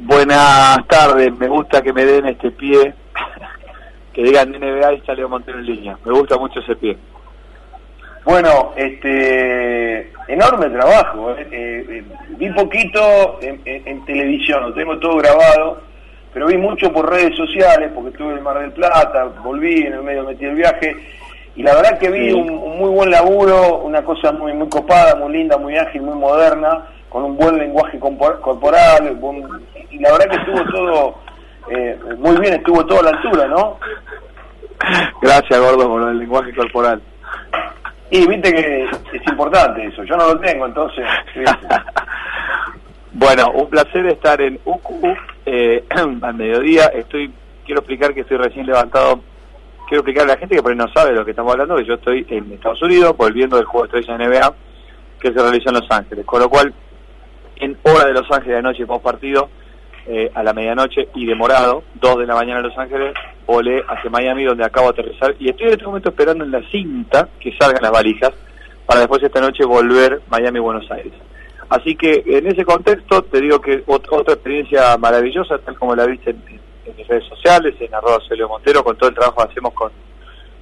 Buenas tardes, me gusta que me den este pie, que digan NBA y salió Montero en línea. Me gusta mucho ese pie. Bueno, este enorme trabajo. ¿eh? Eh, eh, vi poquito en, televisión, lo tengo todo grabado, pero vi mucho por redes sociales, porque estuve en Mar del Plata, volví, en el medio metí el viaje, y la verdad que vi un, muy buen laburo, una cosa muy muy copada, muy linda, muy ágil, muy moderna, con un buen lenguaje corporal, y la verdad que estuvo todo muy bien, estuvo todo a la altura, ¿no? Gracias, Gordo, por el lenguaje corporal. Y viste que es importante eso, yo no lo tengo, entonces... bueno, un placer estar en UQ eh, al mediodía. Estoy Quiero explicar que estoy recién levantado. Quiero explicar a la gente que por ahí no sabe de lo que estamos hablando, que yo estoy en Estados Unidos volviendo del juego de estrella NBA que se realizó en Los Ángeles. Con lo cual, en hora de Los Ángeles de noche, post partido, eh, a la medianoche y demorado, 2 de la mañana en Los Ángeles, volé hacia Miami donde acabo de aterrizar y estoy en este momento esperando en la cinta que salgan las valijas para después esta noche volver Miami-Buenos Aires. Así que en ese contexto te digo que otra experiencia maravillosa, tal como la viste en, mis redes sociales, en arroba Celio Montero, con todo el trabajo que hacemos con,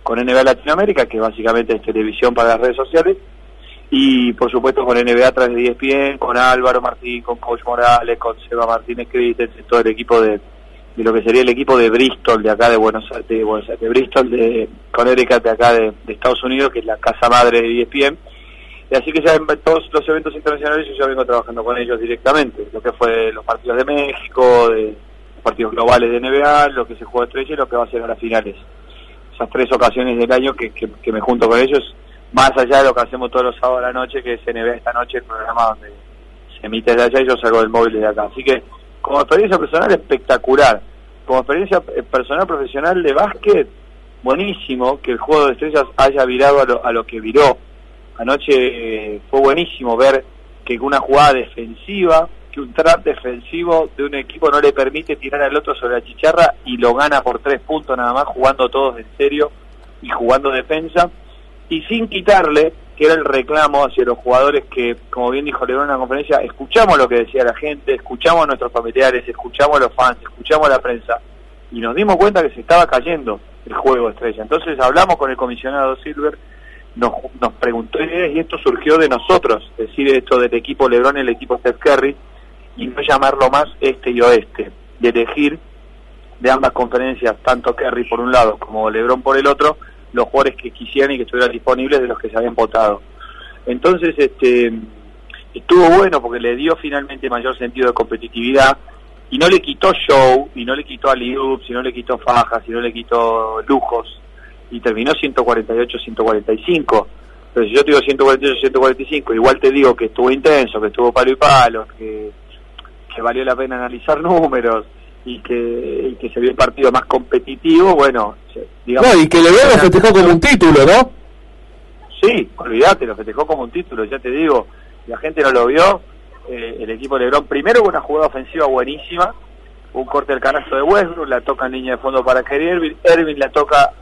con NBA Latinoamérica, que básicamente es televisión para las redes sociales, y por supuesto con NBA a través de ESPN, con Álvaro Martín, con Coach Morales, con Seba Martínez Critens, todo el equipo de, de lo que sería el equipo de Bristol de acá de Buenos Aires, de, de Bristol de Connecticut de acá de, Estados Unidos, que es la casa madre de ESPN. Y así que ya en todos los eventos internacionales yo ya vengo trabajando con ellos directamente, lo que fue los partidos de México, de los partidos globales de NBA, lo que se juega estrella y lo que va a ser a las finales. Esas tres ocasiones del año que, que me junto con ellos más allá de lo que hacemos todos los sábados a la noche, que se NBA esta noche, el programa donde se emite de allá y yo salgo del móvil de acá. Así que, como experiencia personal, espectacular. Como experiencia eh, personal profesional de básquet, buenísimo que el juego de estrellas haya virado a lo, a lo que viró. Anoche eh, fue buenísimo ver que una jugada defensiva, que un trap defensivo de un equipo no le permite tirar al otro sobre la chicharra y lo gana por tres puntos nada más, jugando todos en serio y jugando defensa y sin quitarle, que era el reclamo hacia los jugadores que, como bien dijo León en la conferencia, escuchamos lo que decía la gente, escuchamos a nuestros familiares, escuchamos a los fans, escuchamos a la prensa, y nos dimos cuenta que se estaba cayendo el juego estrella. Entonces hablamos con el comisionado Silver, nos, nos preguntó y esto surgió de nosotros, decir esto del equipo Lebron el equipo Steph Curry, y no llamarlo más este y oeste, de elegir de ambas conferencias, tanto Curry por un lado como Lebron por el otro, los jugadores que quisieran y que estuvieran disponibles de los que se habían votado. Entonces, este estuvo bueno porque le dio finalmente mayor sentido de competitividad y no le quitó show, y no le quitó aliups, y no le quitó fajas, y no le quitó lujos, y terminó 148-145. Pero si yo te digo 148-145, igual te digo que estuvo intenso, que estuvo palo y palo, que, que valió la pena analizar números, y que, que se vio el partido más competitivo, bueno, digamos... No, y que Lebron lo festejó como un título, ¿no? Sí, olvídate, lo festejó como un título, ya te digo, la gente no lo vio, eh, el equipo de Lebron primero con una jugada ofensiva buenísima, un corte del canasto de Westbrook, la toca en línea de fondo para Kerry Irving, Irving la toca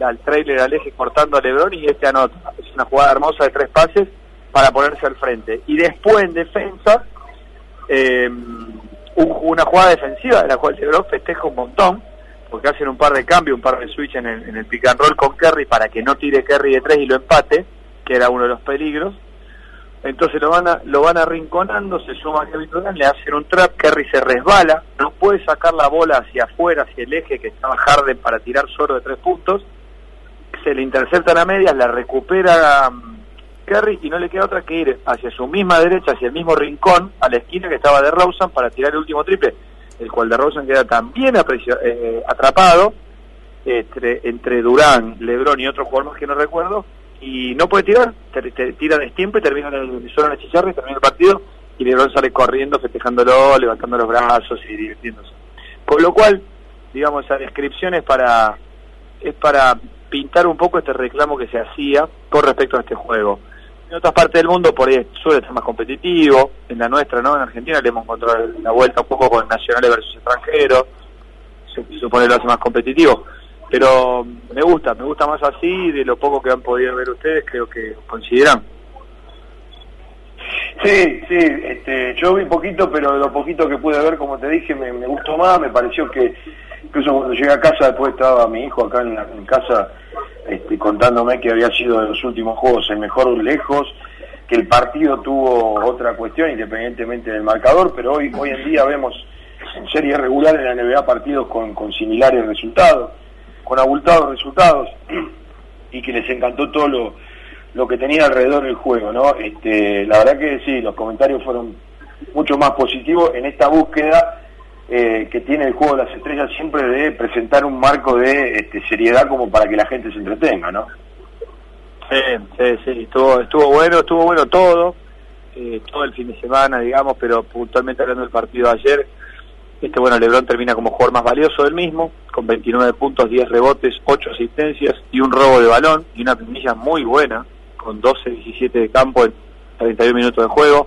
al trailer al eje cortando a Lebron y este anota. Es una jugada hermosa de tres pases para ponerse al frente. Y después en defensa, eh, una jugada defensiva de la cual Lebron festeja un montón, porque hacen un par de cambios, un par de switch en el, en el pick and roll con Kerry para que no tire Kerry de tres y lo empate, que era uno de los peligros. Entonces lo van a, lo van arrinconando, se suma a Kevin Durant, le hacen un trap, Kerry se resbala, no puede sacar la bola hacia afuera, hacia el eje que estaba Harden para tirar solo de tres puntos, se le intercepta a medias, la recupera Kerry y no le queda otra que ir hacia su misma derecha, hacia el mismo rincón, a la esquina que estaba de Rosen para tirar el último triple, el cual de Rosen queda también eh, atrapado entre, entre Durán, Lebron y otro jugador más que no recuerdo, y no puede tirar, tira de tiempo y termina el, solo en la termina el partido, y Lebron sale corriendo, festejándolo, levantando los brazos y divirtiéndose. Con lo cual, digamos, esa descripción es para, es para pintar un poco este reclamo que se hacía con respecto a este juego en otras partes del mundo por ahí suele ser más competitivo, en la nuestra, ¿no? En Argentina le hemos encontrado la vuelta un poco con nacionales versus extranjeros, se supone lo hace más competitivo, pero me gusta, me gusta más así, de lo poco que han podido ver ustedes, creo que consideran. Sí, sí, este, yo vi poquito, pero lo poquito que pude ver, como te dije, me, gustó más, me pareció que incluso cuando llegué a casa, después estaba mi hijo acá en, casa este, contándome que había sido de los últimos juegos el mejor lejos, que el partido tuvo otra cuestión independientemente del marcador, pero hoy, hoy en día vemos en serie regular en la NBA partidos con, con similares resultados, con abultados resultados, y que les encantó todo lo lo que tenía alrededor del juego, ¿no? Este, la verdad que sí, los comentarios fueron mucho más positivos en esta búsqueda eh, que tiene el juego de las estrellas siempre de presentar un marco de este, seriedad como para que la gente se entretenga, ¿no? Sí, sí, sí, estuvo, estuvo bueno, estuvo bueno todo, eh, todo el fin de semana, digamos, pero puntualmente hablando del partido de ayer, este bueno, Lebron termina como jugador más valioso del mismo, con 29 puntos, 10 rebotes, 8 asistencias y un robo de balón y una pinilla muy buena, con 12-17 de campo en 31 minutos de juego.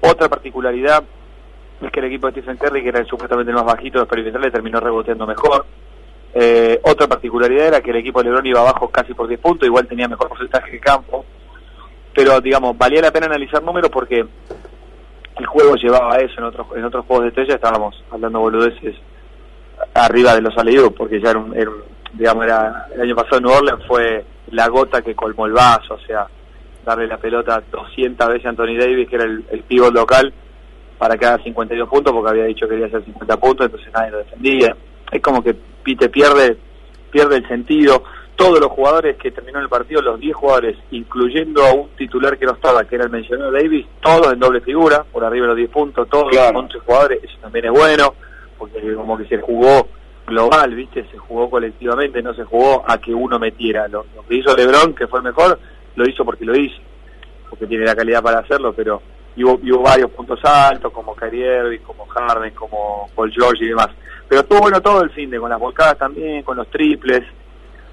Otra particularidad es que el equipo de Stephen Curry, que era supuestamente el más bajito de los perimetrales, terminó reboteando mejor. Eh, otra particularidad era que el equipo de Lebron iba abajo casi por 10 puntos, igual tenía mejor porcentaje de campo. Pero, digamos, valía la pena analizar números porque el juego llevaba eso. En otros, en otros juegos de estrella estábamos hablando boludeces arriba de los aleyú, porque ya era un, digamos, era, el año pasado en New Orleans fue la gota que colmó el vaso, o sea, darle la pelota 200 veces a Anthony Davis, que era el, el pívot local, para que haga 52 puntos, porque había dicho que quería hacer 50 puntos, entonces nadie lo defendía. Es como que Pite pierde, pierde el sentido. Todos los jugadores que terminaron el partido, los 10 jugadores, incluyendo a un titular que no estaba, que era el mencionado Davis, todos en doble figura, por arriba de los 10 puntos, todos los 11 jugadores, eso también es bueno, porque como que se jugó global, ¿viste? Se jugó colectivamente, no se jugó a que uno metiera. Lo, que hizo LeBron, que fue el mejor, lo hizo porque lo hizo, porque tiene la calidad para hacerlo, pero hubo, varios puntos altos, como Kyrie como Harden, como Paul George y demás. Pero estuvo bueno todo el fin de, con las volcadas también, con los triples.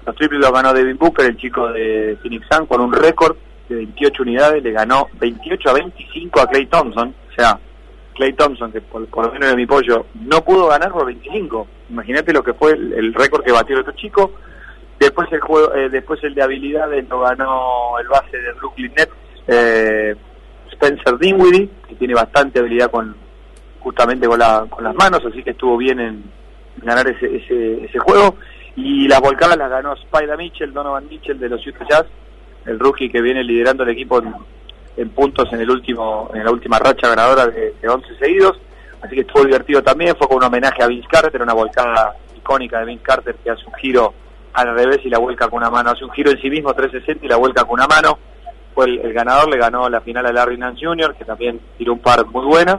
Los triples los ganó Devin Booker, el chico de Phoenix Sun, con un récord de 28 unidades, le ganó 28 a 25 a Clay Thompson, o sea, Clay Thompson, que por, lo menos de mi pollo, no pudo ganar por 25. Imagínate lo que fue el, récord que batió el otro chico. Después el juego, eh, después el de habilidades lo ganó el base de Brooklyn Nets, eh, Spencer Dinwiddie, que tiene bastante habilidad con justamente con, la, con las manos, así que estuvo bien en ganar ese, ese, ese juego. Y las volcadas las ganó Spider Mitchell, Donovan Mitchell de los Utah Jazz, el rookie que viene liderando el equipo en, puntos en el último en la última racha ganadora de, 11 seguidos. Así que estuvo divertido también fue con un homenaje a Vince Carter una volcada icónica de Vince Carter que hace un giro al revés y la vuelca con una mano. Hace un giro en sí mismo 360 y la vuelca con una mano fue el, ganador le ganó la final a Larry Nance Jr. que también tiró un par muy buenas.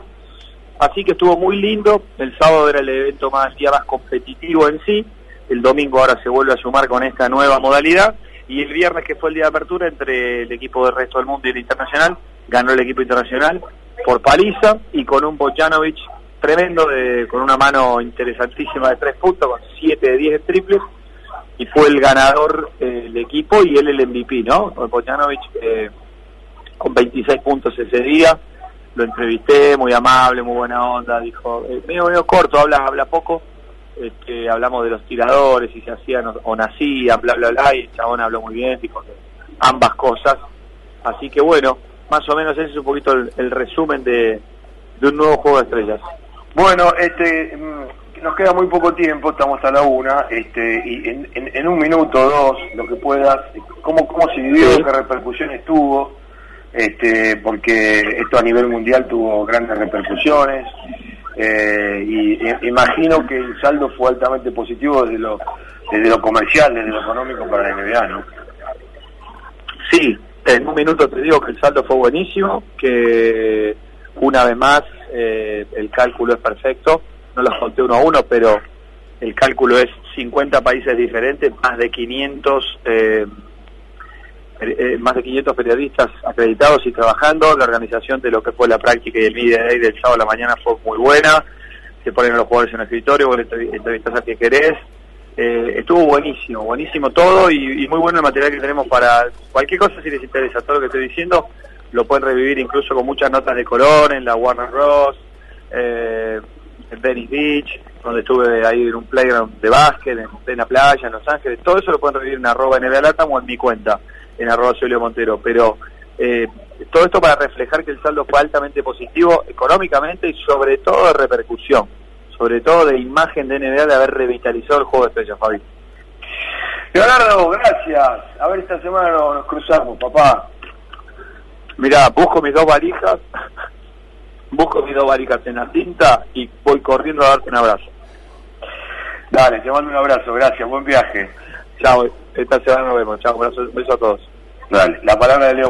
Así que estuvo muy lindo. El sábado era el evento más día más competitivo en sí. El domingo ahora se vuelve a sumar con esta nueva modalidad. Y el viernes, que fue el día de apertura entre el equipo del resto del mundo y el internacional, ganó el equipo internacional por paliza y con un Bojanovic tremendo, de, con una mano interesantísima de tres puntos, con siete de diez triples, y fue el ganador eh, del equipo y él el MVP, ¿no? Bojanovic eh, con 26 puntos ese día, lo entrevisté, muy amable, muy buena onda, dijo, eh, medio, medio corto, habla, habla poco, este, hablamos de los tiradores, si se hacían o, nacían, bla, bla, bla, y el chabón habló muy bien, dijo ambas cosas. Así que bueno, más o menos ese es un poquito el, resumen de, un nuevo juego de estrellas. Bueno, este mm, nos queda muy poco tiempo, estamos a la una, este, y en, un minuto o dos, lo que puedas, cómo, cómo se vivió, qué repercusiones tuvo, este, porque esto a nivel mundial tuvo grandes repercusiones, eh, y imagino que el saldo fue altamente positivo desde lo, desde lo comercial, desde lo económico para la NBA, ¿no? Sí, en un minuto te digo que el saldo fue buenísimo, que una vez más eh, el cálculo es perfecto, no los conté uno a uno, pero el cálculo es 50 países diferentes, más de 500 eh, eh, más de 500 periodistas acreditados y trabajando. La organización de lo que fue la práctica y el Media Day del sábado a la mañana fue muy buena. Se ponen los jugadores en el escritorio, vos entrevistas a quien querés. Eh, estuvo buenísimo, buenísimo todo y, muy bueno el material que tenemos para cualquier cosa si les interesa. Todo lo que estoy diciendo lo pueden revivir incluso con muchas notas de color en la Warner Bros. Eh, Venice Beach, donde estuve ahí en un playground de básquet, en, la playa, en Los Ángeles, todo eso lo pueden revivir en arroba NBA Latam o en mi cuenta en arroba Montero, pero Eh, todo esto para reflejar que el saldo fue altamente positivo económicamente y sobre todo de repercusión, sobre todo de imagen de NBA de haber revitalizado el juego de estrellas, Fabi. Leonardo, gracias. A ver, esta semana nos, cruzamos, papá. Mirá, busco mis dos valijas, busco mis dos valijas en la cinta y voy corriendo a darte un abrazo. Dale, te mando un abrazo, gracias, buen viaje. Chao, esta semana nos vemos, chao, un beso a todos. Dale, la palabra de Leo.